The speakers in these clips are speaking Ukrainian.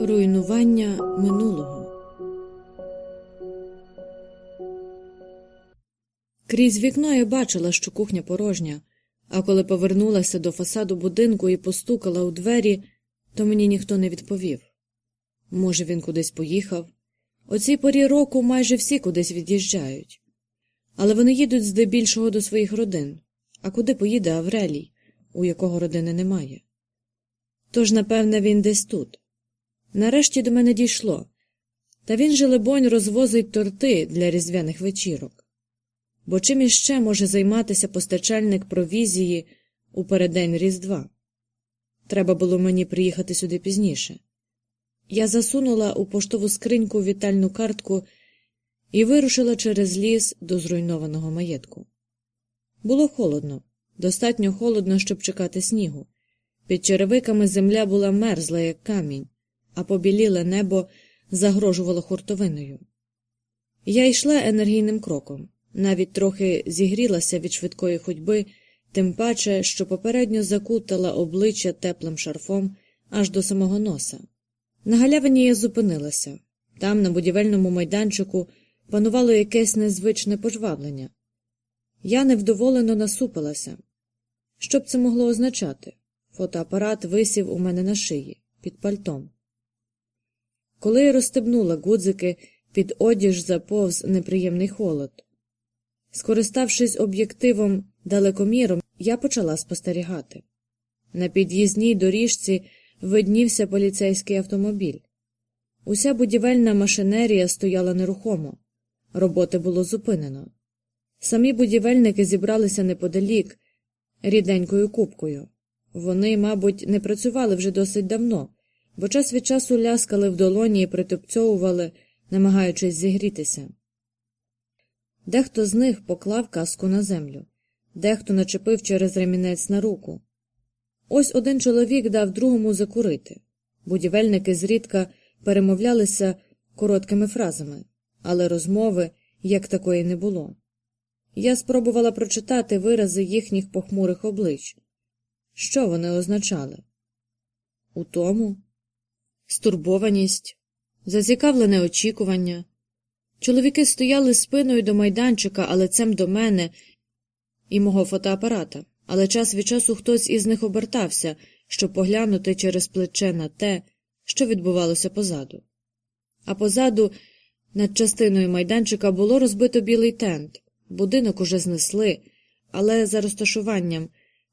Руйнування минулого Крізь вікно я бачила, що кухня порожня, а коли повернулася до фасаду будинку і постукала у двері, то мені ніхто не відповів. Може, він кудись поїхав. О цій порі року майже всі кудись від'їжджають. Але вони їдуть здебільшого до своїх родин. А куди поїде Аврелій, у якого родини немає? Тож, напевне, він десь тут. Нарешті до мене дійшло. Та він же, либонь, розвозить торти для різдвяних вечірок. Бо чим іще може займатися постачальник провізії у переддень Різдва? Треба було мені приїхати сюди пізніше. Я засунула у поштову скриньку вітальну картку і вирушила через ліс до зруйнованого маєтку. Було холодно, достатньо холодно, щоб чекати снігу. Під черевиками земля була мерзла, як камінь, а побіліле небо загрожувало хуртовиною. Я йшла енергійним кроком, навіть трохи зігрілася від швидкої ходьби, тим паче, що попередньо закутала обличчя теплим шарфом аж до самого носа. На галявині я зупинилася. Там, на будівельному майданчику, панувало якесь незвичне пожвавлення. Я невдоволено насупилася. Що б це могло означати? Фотоапарат висів у мене на шиї, під пальтом. Коли я розстебнула гудзики, під одіж заповз неприємний холод. Скориставшись об'єктивом далекоміром, я почала спостерігати. На під'їзній доріжці виднівся поліцейський автомобіль. Уся будівельна машинерія стояла нерухомо, роботи було зупинено. Самі будівельники зібралися неподалік, ріденькою купкою. Вони, мабуть, не працювали вже досить давно, бо час від часу ляскали в долоні і притупцьовували, намагаючись зігрітися. Дехто з них поклав каску на землю, дехто начепив через ремінець на руку. Ось один чоловік дав другому закурити. Будівельники зрідка перемовлялися короткими фразами, але розмови як такої не було. Я спробувала прочитати вирази їхніх похмурих облич. Що вони означали? Утому, стурбованість, зацікавлене очікування. Чоловіки стояли спиною до майданчика, а лицем до мене і мого фотоапарата, але час від часу хтось із них обертався, щоб поглянути через плече на те, що відбувалося позаду. А позаду, над частиною майданчика, було розбито білий тент, будинок уже знесли, але за розташуванням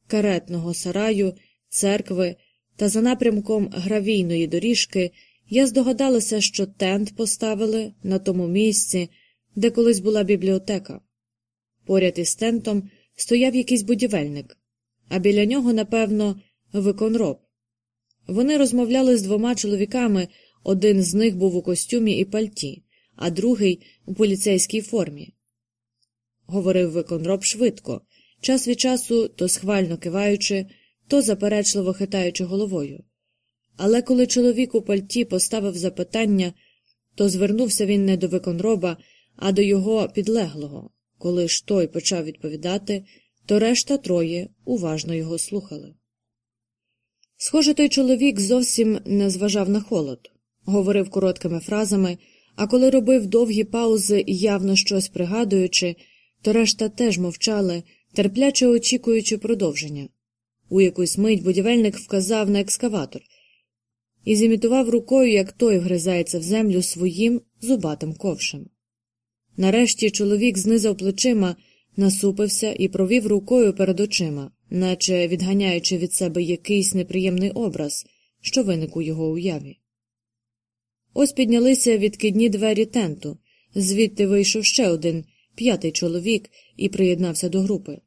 каретного сараю, церкви та за напрямком гравійної доріжки я здогадалася, що тент поставили на тому місці, де колись була бібліотека. Поряд із тентом стояв якийсь будівельник, а біля нього, напевно, виконроб. Вони розмовляли з двома чоловіками, один з них був у костюмі і пальті, а другий у поліцейській формі. Говорив виконроб швидко, час від часу то схвально киваючи, то заперечливо хитаючи головою. Але коли чоловік у пальті поставив запитання, то звернувся він не до виконроба, а до його підлеглого. Коли ж той почав відповідати, то решта троє уважно його слухали. Схоже, той чоловік зовсім не зважав на холод, говорив короткими фразами, а коли робив довгі паузи, явно щось пригадуючи, то решта теж мовчали, терпляче очікуючи продовження. У якусь мить будівельник вказав на екскаватор і зімітував рукою, як той вгризається в землю своїм зубатим ковшем. Нарешті чоловік знизав плечима, насупився і провів рукою перед очима, наче відганяючи від себе якийсь неприємний образ, що виник у його уяві. Ось піднялися відкидні двері тенту, звідти вийшов ще один п'ятий чоловік і приєднався до групи.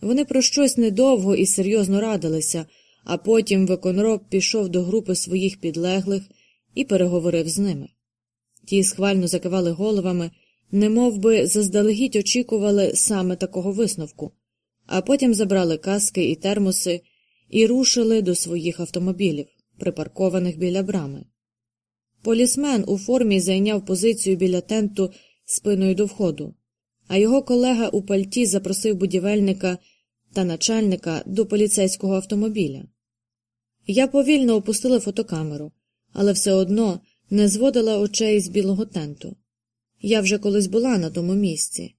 Вони про щось недовго і серйозно радилися, а потім виконроб пішов до групи своїх підлеглих і переговорив з ними. Ті схвально закивали головами, немов би заздалегідь очікували саме такого висновку, а потім забрали каски і термоси і рушили до своїх автомобілів, припаркованих біля брами. Полісмен у формі зайняв позицію біля тенту спиною до входу, а його колега у пальті запросив будівельника та начальника до поліцейського автомобіля. Я повільно опустила фотокамеру, але все одно не зводила очей з білого тенту. Я вже колись була на тому місці.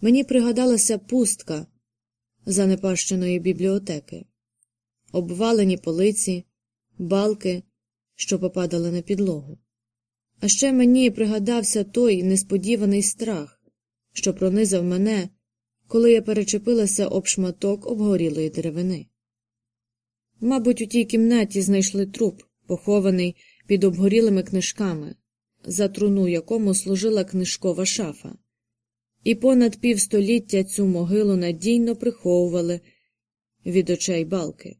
Мені пригадалася пустка занепащеної бібліотеки, обвалені полиці, балки, що попадали на підлогу. А ще мені пригадався той несподіваний страх, що пронизав мене, коли я перечепилася об шматок обгорілої деревини. Мабуть, у тій кімнаті знайшли труп, похований під обгорілими книжками, за труну якому служила книжкова шафа, і понад півстоліття цю могилу надійно приховували від очей балки,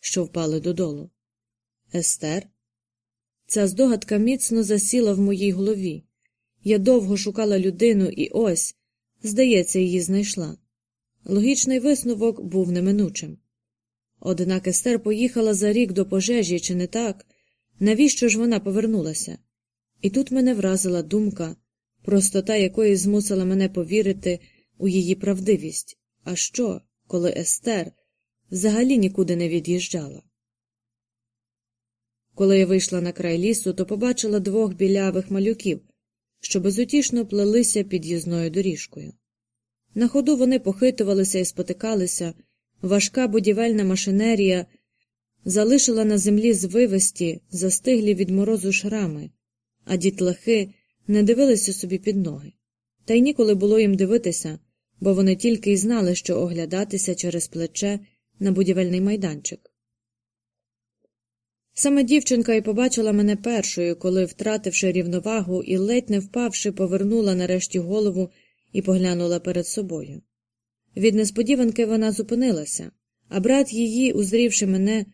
що впали додолу. Естер? Ця здогадка міцно засіла в моїй голові. Я довго шукала людину і ось, здається, її знайшла. Логічний висновок був неминучим. Однак Естер поїхала за рік до пожежі, чи не так? Навіщо ж вона повернулася? І тут мене вразила думка, простота якої змусила мене повірити у її правдивість. А що, коли Естер взагалі нікуди не від'їжджала? Коли я вийшла на край лісу, то побачила двох білявих малюків, що безутішно плелися під'їзною доріжкою. На ходу вони похитувалися і спотикалися, важка будівельна машинерія залишила на землі звивисті, застиглі від морозу шрами, а дітлахи не дивилися собі під ноги. Та й ніколи було їм дивитися, бо вони тільки й знали, що оглядатися через плече на будівельний майданчик. Саме дівчинка і побачила мене першою, коли, втративши рівновагу і ледь не впавши, повернула нарешті голову і поглянула перед собою. Від несподіванки вона зупинилася, а брат її, узрівши мене,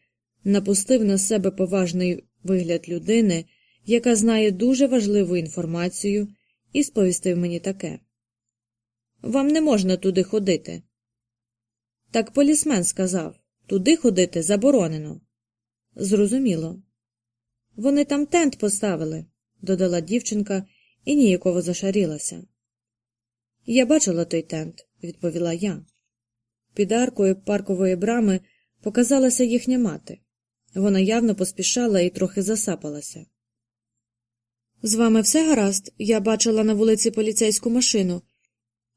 напустив на себе поважний вигляд людини, яка знає дуже важливу інформацію, і сповістив мені таке Вам не можна туди ходити. Так полісмен сказав туди ходити заборонено. Зрозуміло. Вони там тент поставили, додала дівчинка і ніяково зашарілася. Я бачила той тент, відповіла я. Під аркою паркової брами показалася їхня мати. Вона явно поспішала і трохи засапалася. З вами все гаразд, я бачила на вулиці поліцейську машину,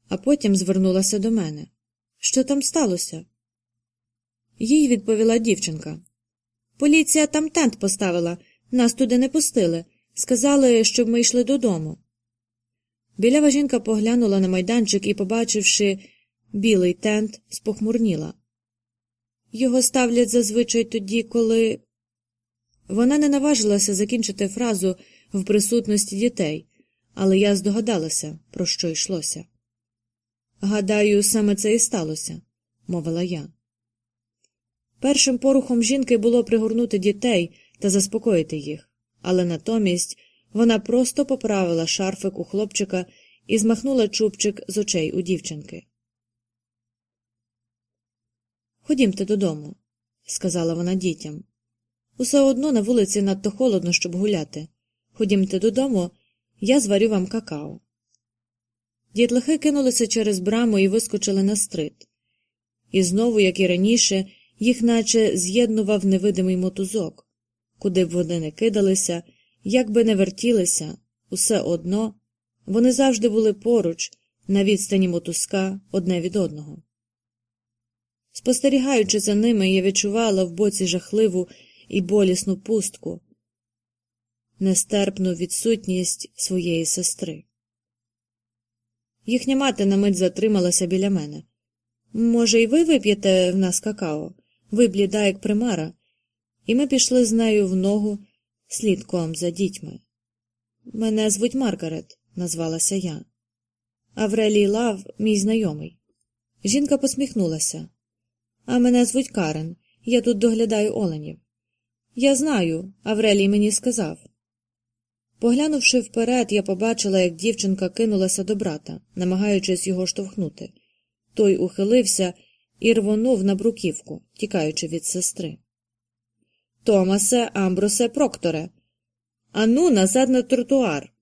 а потім звернулася до мене. Що там сталося? Їй відповіла дівчинка. Поліція там тент поставила, нас туди не пустили. Сказали, щоб ми йшли додому. Білява жінка поглянула на майданчик і, побачивши білий тент, спохмурніла. Його ставлять зазвичай тоді, коли. Вона не наважилася закінчити фразу в присутності дітей, але я здогадалася, про що йшлося. Гадаю, саме це і сталося, мовила я. Першим порухом жінки було пригорнути дітей та заспокоїти їх, але натомість вона просто поправила шарфик у хлопчика і змахнула чубчик з очей у дівчинки. Ходімте додому, сказала вона дітям. Усе одно на вулиці надто холодно, щоб гуляти. Ходімте додому, я зварю вам какао. Дітлахи кинулися через браму і вискочили на стрит. І знову, як і раніше, їх наче з'єднував невидимий мотузок, куди б вони не кидалися, як би не вертілися, усе одно вони завжди були поруч, на відстані мотузка одне від одного. Спостерігаючи за ними, я відчувала в боці жахливу і болісну пустку, нестерпну відсутність своєї сестри. Їхня мати на мить затрималася біля мене. Може, і ви вип'єте в нас какао? Ви бліда, як примара, і ми пішли з нею в ногу слідком за дітьми. Мене звуть Маргарет, назвалася я. Аврелій Лав, мій знайомий. Жінка посміхнулася. А мене звуть Карен, я тут доглядаю оленів. Я знаю, Аврелій мені сказав. Поглянувши вперед, я побачила, як дівчинка кинулася до брата, намагаючись його штовхнути. Той ухилився і рвонув на бруківку, тікаючи від сестри. Томасе, Амбросе, Прокторе. Ану, назад на тротуар.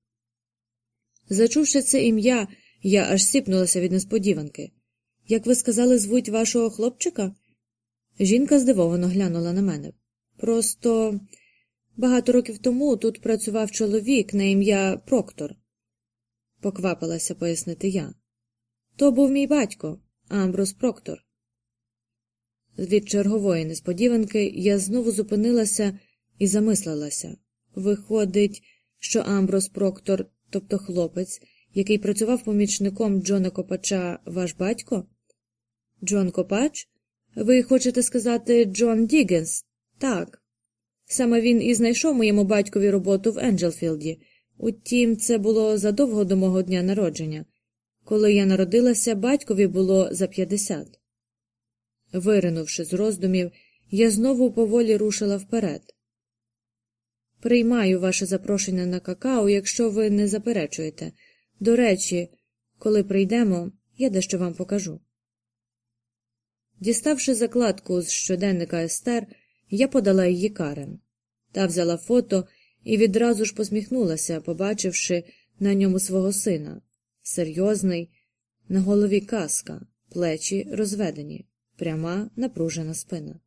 Зачувши це ім'я, Я аж сіпнулася від несподіванки. Як ви сказали, звуть вашого хлопчика? Жінка здивовано глянула на мене. Просто багато років тому тут працював чоловік на ім'я Проктор, поквапилася пояснити я. То був мій батько, Амброс Проктор. Від чергової несподіванки я знову зупинилася і замислилася. Виходить, що Амброс Проктор, тобто хлопець, який працював помічником Джона Копача, ваш батько? Джон Копач? Ви хочете сказати Джон Діггенс? Так. Саме він і знайшов моєму батькові роботу в Енджелфілді. Утім, це було задовго до мого дня народження. Коли я народилася, батькові було за п'ятдесят. Виринувши з роздумів, я знову поволі рушила вперед. Приймаю ваше запрошення на какао, якщо ви не заперечуєте. До речі, коли прийдемо, я дещо вам покажу. Діставши закладку з щоденника Естер, я подала її Карен. Та взяла фото і відразу ж посміхнулася, побачивши на ньому свого сина. Серйозний, на голові каска, плечі розведені, пряма напружена спина.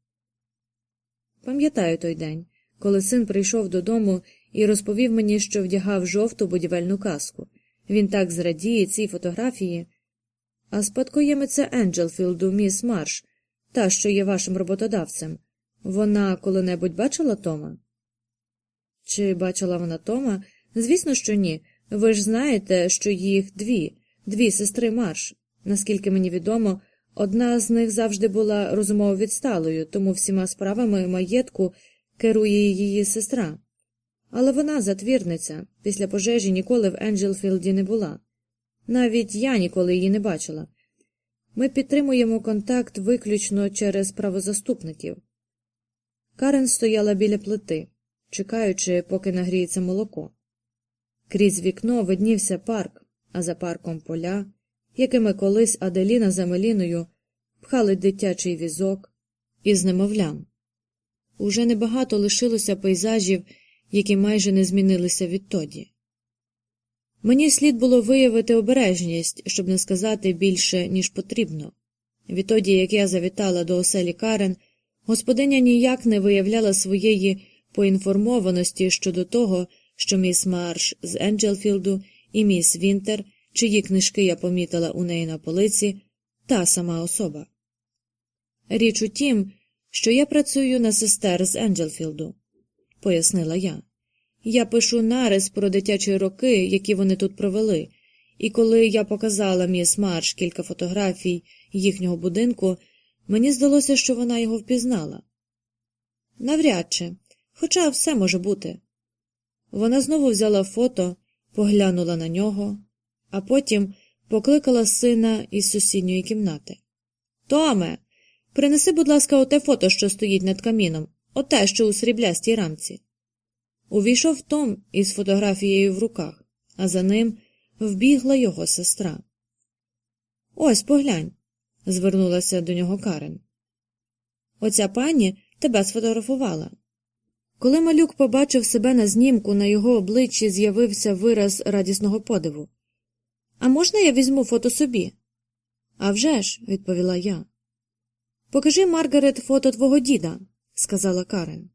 Пам'ятаю той день, коли син прийшов додому і розповів мені, що вдягав жовту будівельну каску. Він так зрадіє цій фотографії. А спадкоємиця Енджелфілду, міс Марш, та, що є вашим роботодавцем, вона коли-небудь бачила Тома? Чи бачила вона Тома? Звісно, що ні. Ви ж знаєте, що їх дві, дві сестри Марш. Наскільки мені відомо, одна з них завжди була розумово відсталою, тому всіма справами маєтку керує її сестра. Але вона затвірниця, після пожежі ніколи в Енджелфілді не була. Навіть я ніколи її не бачила. Ми підтримуємо контакт виключно через правозаступників. Карен стояла біля плити, чекаючи, поки нагріється молоко. Крізь вікно виднівся парк, а за парком поля, якими колись Аделіна за Меліною пхали дитячий візок із немовлям. Уже небагато лишилося пейзажів, які майже не змінилися відтоді. Мені слід було виявити обережність, щоб не сказати більше, ніж потрібно. Відтоді, як я завітала до оселі Карен, господиня ніяк не виявляла своєї поінформованості щодо того, що міс Марш з Енджелфілду і міс Вінтер, чиї книжки я помітила у неї на полиці, та сама особа. Річ у тім, що я працюю на сестер з Енджелфілду, пояснила я. Я пишу нарис про дитячі роки, які вони тут провели, і коли я показала міс Марш кілька фотографій їхнього будинку, мені здалося, що вона його впізнала. Навряд чи, хоча все може бути. Вона знову взяла фото, поглянула на нього, а потім покликала сина із сусідньої кімнати. Томе, принеси, будь ласка, оте фото, що стоїть над каміном, оте, що у сріблястій рамці. Увійшов Том із фотографією в руках, а за ним вбігла його сестра. Ось поглянь, звернулася до нього Карен. Оця пані тебе сфотографувала. Коли малюк побачив себе на знімку, на його обличчі з'явився вираз радісного подиву. А можна я візьму фото собі? «А вже ж», – відповіла я. Покажи, Маргарет, фото твого діда, сказала Карен.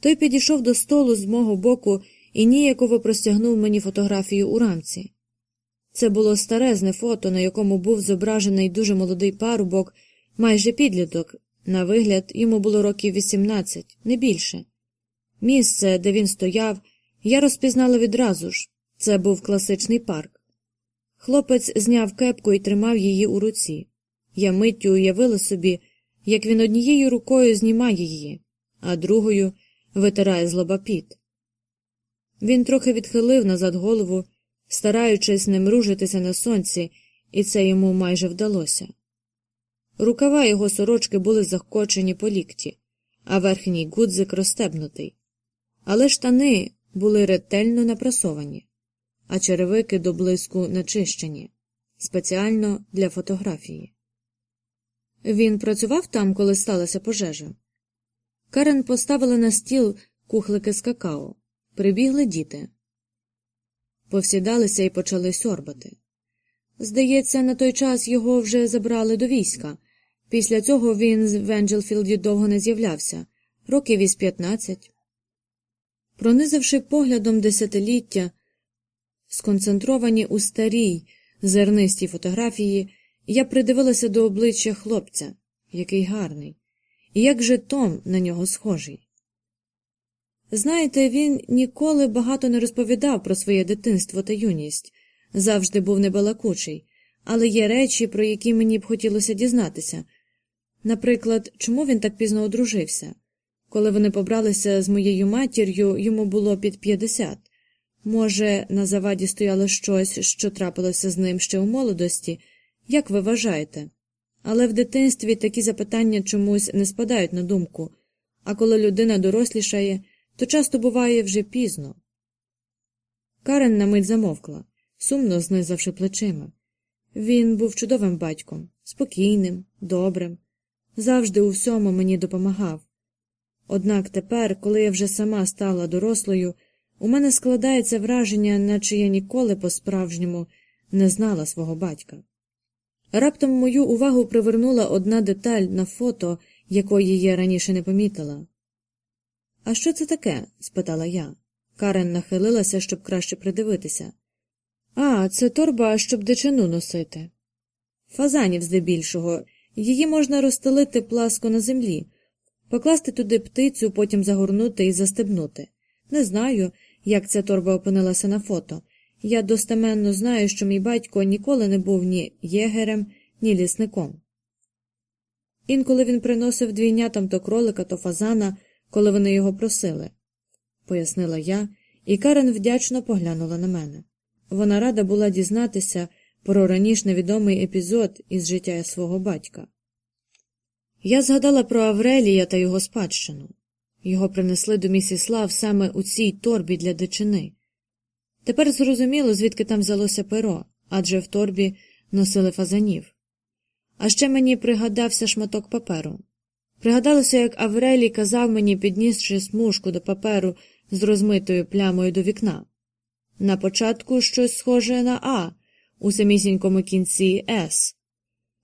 Той підійшов до столу з мого боку і ніяково простягнув мені фотографію у рамці. Це було старезне фото, на якому був зображений дуже молодий парубок, майже підліток. На вигляд, йому було років 18, не більше. Місце, де він стояв, я розпізнала відразу ж це був класичний парк. Хлопець зняв кепку і тримав її у руці. Я миттю уявила собі, як він однією рукою знімає її, а другою витирає з лоба піт. Він трохи відхилив назад голову, стараючись не мружитися на сонці, і це йому майже вдалося. Рукава його сорочки були захкочені по лікті, а верхній гудзик розстебнутий. Але штани були ретельно напрасовані, а черевики до блиску начищені, спеціально для фотографії. Він працював там, коли сталася пожежа. Карен поставила на стіл кухлики з какао. Прибігли діти. Повсідалися і почали сьорбати. Здається, на той час його вже забрали до війська. Після цього він в Енджелфілді довго не з'являвся, років із 15. Пронизавши поглядом десятиліття, сконцентровані у старій, зернистій фотографії, я придивилася до обличчя хлопця, який гарний, і як же Том на нього схожий. Знаєте, він ніколи багато не розповідав про своє дитинство та юність, завжди був небалакучий, але є речі, про які мені б хотілося дізнатися. Наприклад, чому він так пізно одружився? Коли вони побралися з моєю матір'ю, йому було під 50. Може, на заваді стояло щось, що трапилося з ним ще у молодості, як ви вважаєте? Але в дитинстві такі запитання чомусь не спадають на думку, а коли людина дорослішає, то часто буває вже пізно. Карен на мить замовкла, сумно знизавши плечима. Він був чудовим батьком, спокійним, добрим, завжди у всьому мені допомагав. Однак тепер, коли я вже сама стала дорослою, у мене складається враження, наче я ніколи по справжньому не знала свого батька. Раптом мою увагу привернула одна деталь на фото, якої я раніше не помітила. А що це таке? спитала я. Карен нахилилася, щоб краще придивитися. А, це торба, щоб дичину носити. Фазанів здебільшого, її можна розстелити пласко на землі, покласти туди птицю, потім загорнути і застебнути. Не знаю, як ця торба опинилася на фото. Я достеменно знаю, що мій батько ніколи не був ні єгерем, ні лісником. Інколи він приносив двійнятам то кролика, то фазана, коли вони його просили, пояснила я, і Карен вдячно поглянула на мене. Вона рада була дізнатися про раніше невідомий епізод із життя свого батька. Я згадала про Аврелія та його спадщину. Його принесли до місіслав саме у цій торбі для дичини. Тепер зрозуміло, звідки там взялося перо, адже в торбі носили фазанів. А ще мені пригадався шматок паперу. Пригадалося, як Аврелій казав мені, піднісши смужку до паперу з розмитою плямою до вікна. На початку щось схоже на А, у самісінькому кінці С.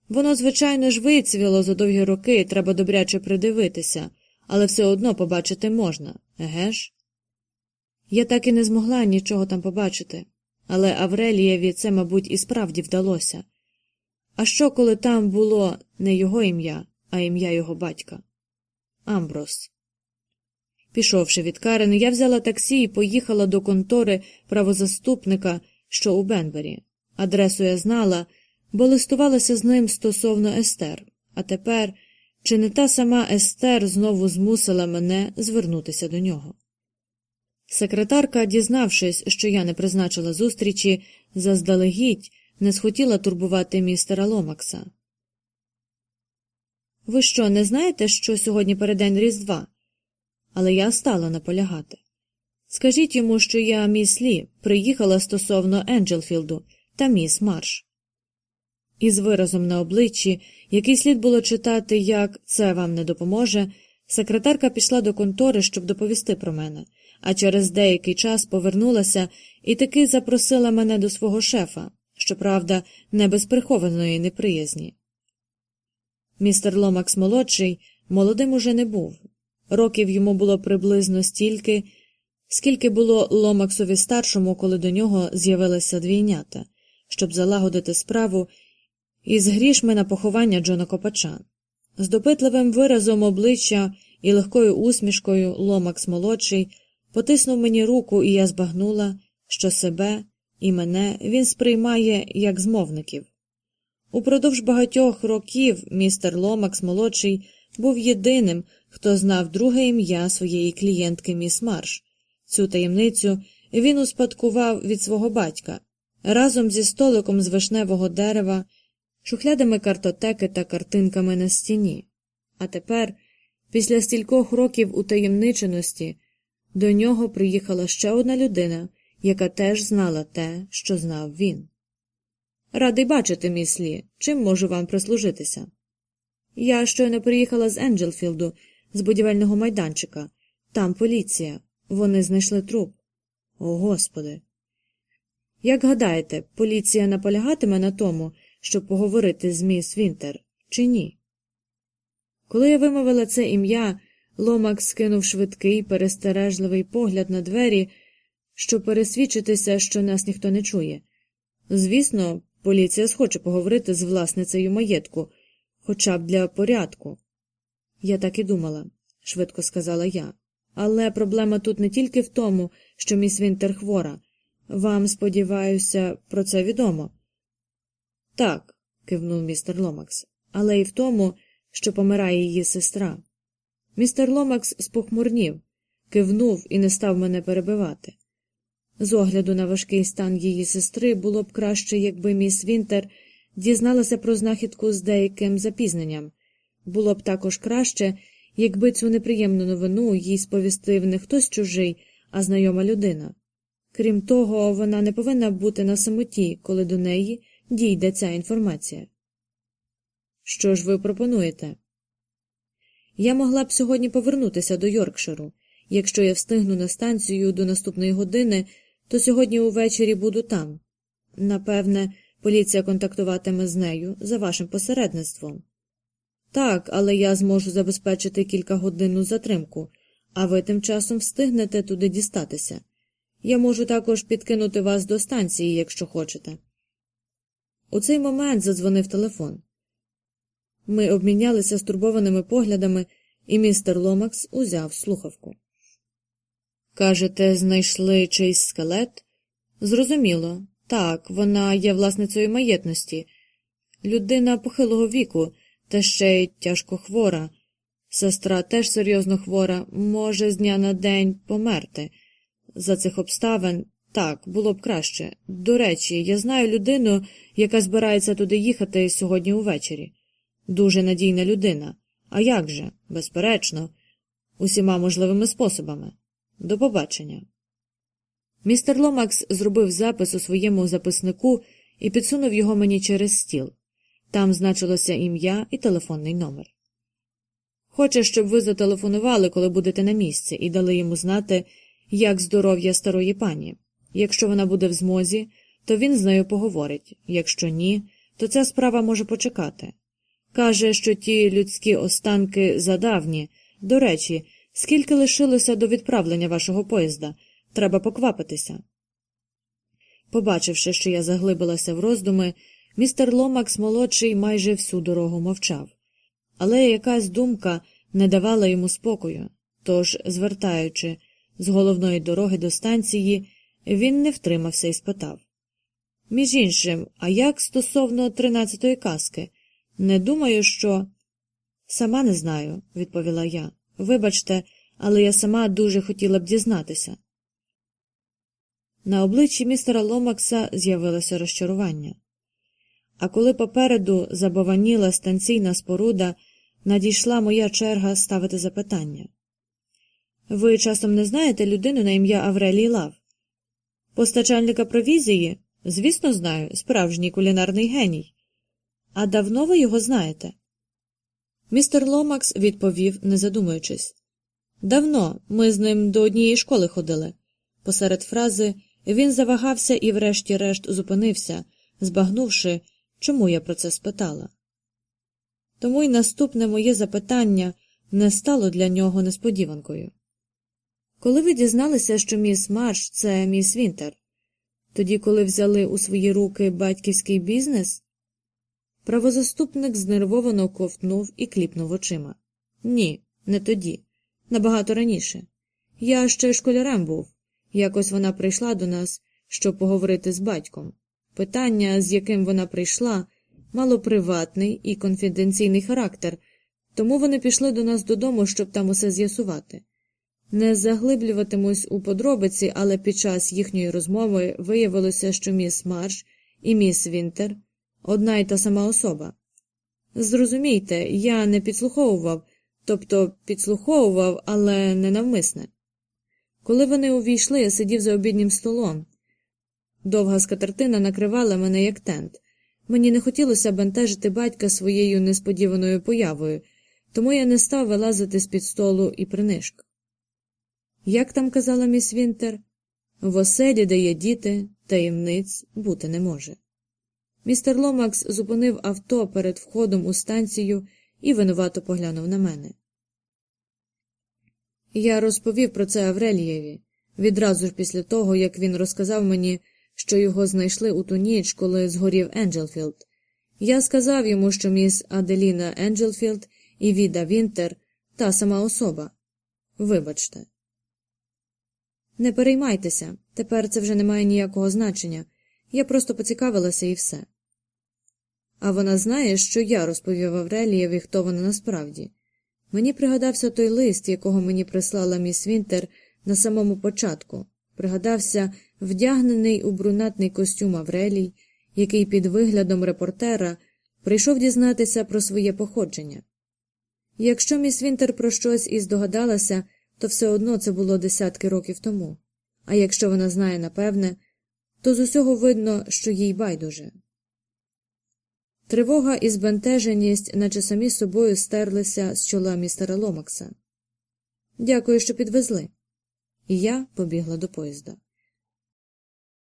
Воно, звичайно ж, вицвіло за довгі роки, треба добряче придивитися, але все одно побачити можна, еге ж? Я так і не змогла нічого там побачити, але Аврелієві це, мабуть, і справді вдалося. А що, коли там було не його ім'я, а ім'я його батька? Амброс. Пішовши від Карен, я взяла таксі і поїхала до контори правозаступника, що у Бенбері. Адресу я знала, бо листувалася з ним стосовно Естер, а тепер чи не та сама Естер знову змусила мене звернутися до нього? Секретарка, дізнавшись, що я не призначила зустрічі, заздалегідь не схотіла турбувати містера Ломакса. Ви що, не знаєте, що сьогодні передень Різдва? Але я стала наполягати. Скажіть йому, що я, міс Лі, приїхала стосовно Енджелфілду та міс Марш. Із виразом на обличчі, який слід було читати, як це вам не допоможе, секретарка пішла до контори, щоб доповісти про мене, а через деякий час повернулася і таки запросила мене до свого шефа, щоправда, не без прихованої неприязні. Містер Ломакс молодший молодим уже не був. Років йому було приблизно стільки, скільки було Ломаксові старшому, коли до нього з'явилися двійнята, щоб залагодити справу із грішми на поховання Джона Копача. З допитливим виразом обличчя і легкою усмішкою Ломакс молодший потиснув мені руку, і я збагнула, що себе і мене він сприймає як змовників. Упродовж багатьох років містер Ломакс молодший був єдиним, хто знав друге ім'я своєї клієнтки міс Марш. Цю таємницю він успадкував від свого батька разом зі столиком з вишневого дерева, шухлядами картотеки та картинками на стіні. А тепер, після стількох років утаємниченості, до нього приїхала ще одна людина, яка теж знала те, що знав він. Радий бачити, міслі, чим можу вам прислужитися? Я щойно приїхала з Енджелфілду, з будівельного майданчика. Там поліція. Вони знайшли труп. О, Господи. Як гадаєте, поліція наполягатиме на тому, щоб поговорити з міс Вінтер, чи ні? Коли я вимовила це ім'я, Ломак скинув швидкий, перестережливий погляд на двері, щоб пересвідчитися, що нас ніхто не чує. Звісно, поліція схоче поговорити з власницею маєтку, хоча б для порядку. Я так і думала, швидко сказала я. Але проблема тут не тільки в тому, що міс Вінтер хвора. Вам, сподіваюся, про це відомо. Так, кивнув містер Ломакс, але й в тому, що помирає її сестра. Містер Ломакс спохмурнів, кивнув і не став мене перебивати. З огляду на важкий стан її сестри було б краще, якби міс Вінтер дізналася про знахідку з деяким запізненням. Було б також краще, якби цю неприємну новину їй сповістив не хтось чужий, а знайома людина. Крім того, вона не повинна бути на самоті, коли до неї дійде ця інформація. Що ж ви пропонуєте? Я могла б сьогодні повернутися до Йоркширу. Якщо я встигну на станцію до наступної години, то сьогодні увечері буду там. Напевне, поліція контактуватиме з нею за вашим посередництвом. Так, але я зможу забезпечити кількагодинну затримку, а ви тим часом встигнете туди дістатися. Я можу також підкинути вас до станції, якщо хочете. У цей момент задзвонив телефон. Ми обмінялися стурбованими поглядами, і містер Ломакс узяв слухавку. Кажете, знайшли чийсь скелет? Зрозуміло. Так, вона є власницею маєтності. Людина похилого віку, та ще й тяжко хвора. Сестра теж серйозно хвора, може з дня на день померти. За цих обставин так, було б краще. До речі, я знаю людину, яка збирається туди їхати сьогодні увечері. Дуже надійна людина. А як же, безперечно, усіма можливими способами. До побачення. Містер Ломакс зробив запис у своєму записнику і підсунув його мені через стіл. Там значилося ім'я і телефонний номер. Хоче, щоб ви зателефонували, коли будете на місці, і дали йому знати, як здоров'я старої пані. Якщо вона буде в змозі, то він з нею поговорить, якщо ні, то ця справа може почекати. Каже, що ті людські останки задавні. До речі, скільки лишилося до відправлення вашого поїзда, треба поквапитися. Побачивши, що я заглибилася в роздуми, містер Ломакс молодший майже всю дорогу мовчав, але якась думка не давала йому спокою, тож, звертаючи з головної дороги до станції, він не втримався і спитав Між іншим, а як стосовно тринадцятої каски? Не думаю, що. Сама не знаю, відповіла я. Вибачте, але я сама дуже хотіла б дізнатися. На обличчі містера Ломакса з'явилося розчарування. А коли попереду забованіла станційна споруда, надійшла моя черга ставити запитання. Ви часом не знаєте людину на ім'я Аврелій Лав? Постачальника провізії? Звісно, знаю, справжній кулінарний геній. А давно ви його знаєте? Містер Ломакс відповів, не задумуючись. Давно ми з ним до однієї школи ходили. Посеред фрази він завагався і, врешті-решт, зупинився, збагнувши, чому я про це спитала. Тому й наступне моє запитання не стало для нього несподіванкою. Коли ви дізналися, що міс Марш це міс Вінтер, тоді, коли взяли у свої руки батьківський бізнес? Правозаступник знервовано ковтнув і кліпнув очима. Ні, не тоді, набагато раніше. Я ще школярем був. Якось вона прийшла до нас, щоб поговорити з батьком. Питання, з яким вона прийшла, мало приватний і конфіденційний характер, тому вони пішли до нас додому, щоб там усе з'ясувати. Не заглиблюватимусь у подробиці, але під час їхньої розмови виявилося, що міс Марш і міс Вінтер одна й та сама особа. Зрозумійте, я не підслуховував, тобто підслуховував, але не навмисне. Коли вони увійшли, я сидів за обіднім столом. Довга скатертина накривала мене як тент. Мені не хотілося бентежити батька своєю несподіваною появою, тому я не став вилазити з під столу і принишк. Як там казала міс Вінтер? В оселі, де є діти, таємниць бути не може. Містер Ломакс зупинив авто перед входом у станцію і винувато поглянув на мене. Я розповів про це Аврелієві відразу ж після того, як він розказав мені, що його знайшли у ту ніч, коли згорів Енджелфілд. Я сказав йому, що міс Аделіна Енджелфілд і Віда Вінтер та сама особа. Вибачте. Не переймайтеся, тепер це вже не має ніякого значення. Я просто поцікавилася і все. А вона знає, що я розповів Аврелієві, хто вона насправді. Мені пригадався той лист, якого мені прислала міс Вінтер на самому початку. Пригадався вдягнений у брунатний костюм Аврелій, який під виглядом репортера прийшов дізнатися про своє походження. Якщо міс Вінтер про щось і здогадалася, то все одно це було десятки років тому, а якщо вона знає напевне, то з усього видно, що їй байдуже. Тривога і збентеженість, наче самі собою стерлися з чола містера Ломакса. Дякую, що підвезли. І я побігла до поїзда.